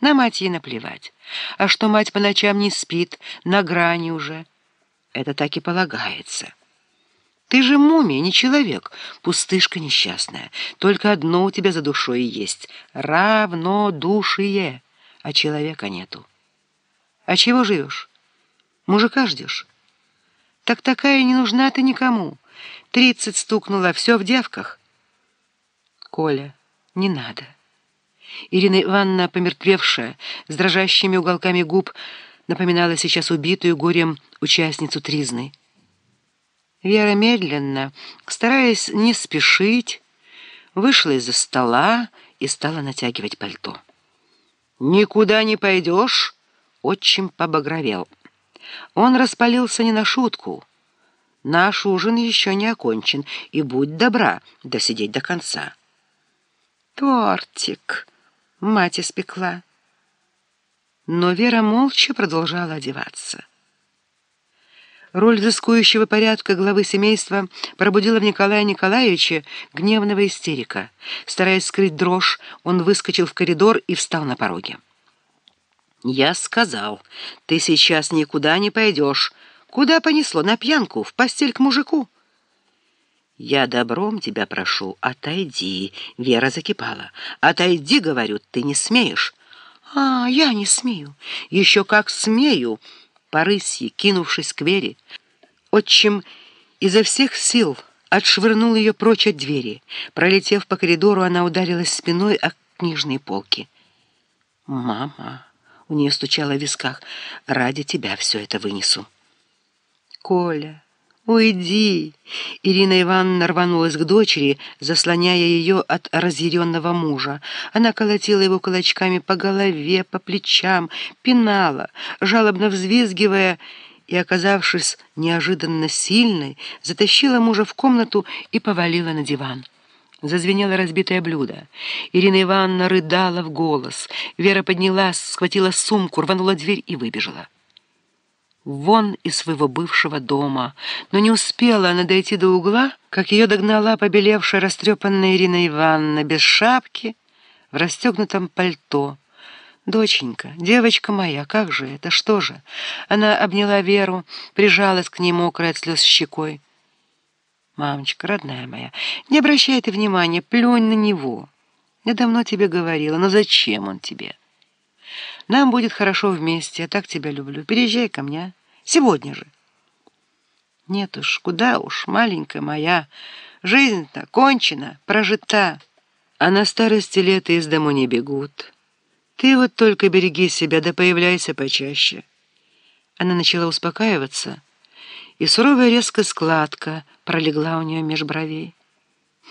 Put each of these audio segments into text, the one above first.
На мать ей наплевать. А что мать по ночам не спит, на грани уже. Это так и полагается. Ты же мумия, не человек, пустышка несчастная. Только одно у тебя за душой есть — равнодушие, а человека нету. А чего живешь? Мужика ждешь? Так такая не нужна ты никому. Тридцать стукнула, все в девках. Коля, не надо. Ирина Ивановна, помертвевшая, с дрожащими уголками губ, напоминала сейчас убитую горем участницу тризны. Вера медленно, стараясь не спешить, вышла из-за стола и стала натягивать пальто. «Никуда не пойдешь?» — отчим побагровел. Он распалился не на шутку. «Наш ужин еще не окончен, и будь добра досидеть до конца». «Тортик!» — мать испекла. Но Вера молча продолжала одеваться. Роль взыскующего порядка главы семейства пробудила в Николая Николаевича гневного истерика. Стараясь скрыть дрожь, он выскочил в коридор и встал на пороге. «Я сказал, ты сейчас никуда не пойдешь. Куда понесло? На пьянку? В постель к мужику?» «Я добром тебя прошу, отойди», — Вера закипала. «Отойди, — говорю, — ты не смеешь». «А, я не смею. Еще как смею!» по кинувшись к Вере. Отчим изо всех сил отшвырнул ее прочь от двери. Пролетев по коридору, она ударилась спиной о книжные полки. «Мама!» — у нее стучало в висках. «Ради тебя все это вынесу». «Коля!» «Уйди!» Ирина Ивановна рванулась к дочери, заслоняя ее от разъяренного мужа. Она колотила его кулачками по голове, по плечам, пинала, жалобно взвизгивая, и, оказавшись неожиданно сильной, затащила мужа в комнату и повалила на диван. Зазвенело разбитое блюдо. Ирина Ивановна рыдала в голос. Вера поднялась, схватила сумку, рванула дверь и выбежала вон из своего бывшего дома. Но не успела она дойти до угла, как ее догнала побелевшая растрепанная Ирина Ивановна без шапки, в расстегнутом пальто. «Доченька, девочка моя, как же это, что же?» Она обняла Веру, прижалась к ней мокрой от слез щекой. «Мамочка, родная моя, не обращай ты внимания, плюнь на него. Я давно тебе говорила, но зачем он тебе?» Нам будет хорошо вместе, я так тебя люблю. Переезжай ко мне, сегодня же. Нет уж, куда уж, маленькая моя. Жизнь-то кончена, прожита, а на старости лет из дому не бегут. Ты вот только береги себя, да появляйся почаще. Она начала успокаиваться, и суровая резкая складка пролегла у нее меж бровей.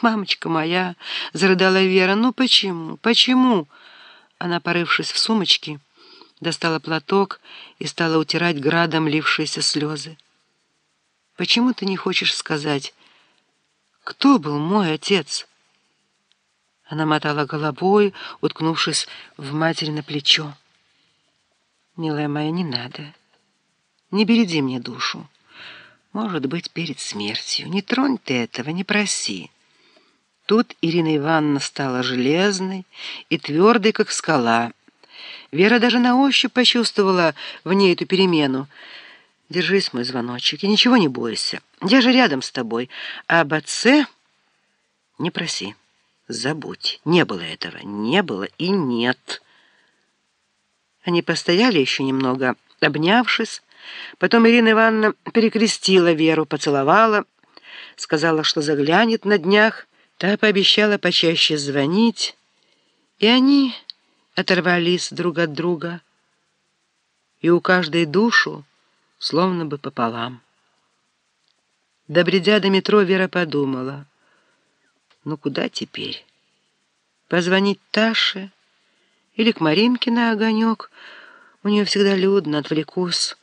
«Мамочка моя!» — зарыдала Вера. «Ну почему? Почему?» Она, порывшись в сумочке, достала платок и стала утирать градом лившиеся слезы. «Почему ты не хочешь сказать, кто был мой отец?» Она мотала головой, уткнувшись в матери на плечо. «Милая моя, не надо. Не береди мне душу. Может быть, перед смертью. Не тронь ты этого, не проси». Тут Ирина Ивановна стала железной и твердой, как скала, Вера даже на ощупь почувствовала в ней эту перемену. «Держись, мой звоночек, и ничего не бойся. Я же рядом с тобой. А об отце не проси. Забудь. Не было этого. Не было и нет». Они постояли еще немного, обнявшись. Потом Ирина Ивановна перекрестила Веру, поцеловала, сказала, что заглянет на днях. Та пообещала почаще звонить, и они оторвались друг от друга, и у каждой душу словно бы пополам. Добредя до метро, Вера подумала, ну куда теперь? Позвонить Таше или к Маринке на огонек? У нее всегда людно, отвлекусь.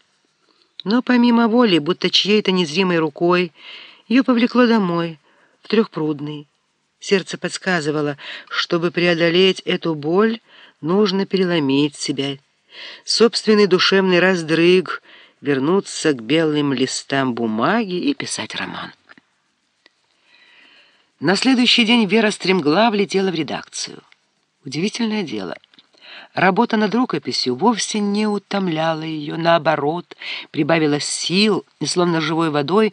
Но помимо воли, будто чьей-то незримой рукой, ее повлекло домой, в Трехпрудный. Сердце подсказывало, чтобы преодолеть эту боль, нужно переломить себя. Собственный душевный раздрыг, вернуться к белым листам бумаги и писать роман. На следующий день Вера стремглав летела в редакцию. Удивительное дело. Работа над рукописью вовсе не утомляла ее, наоборот, прибавила сил и, словно живой водой,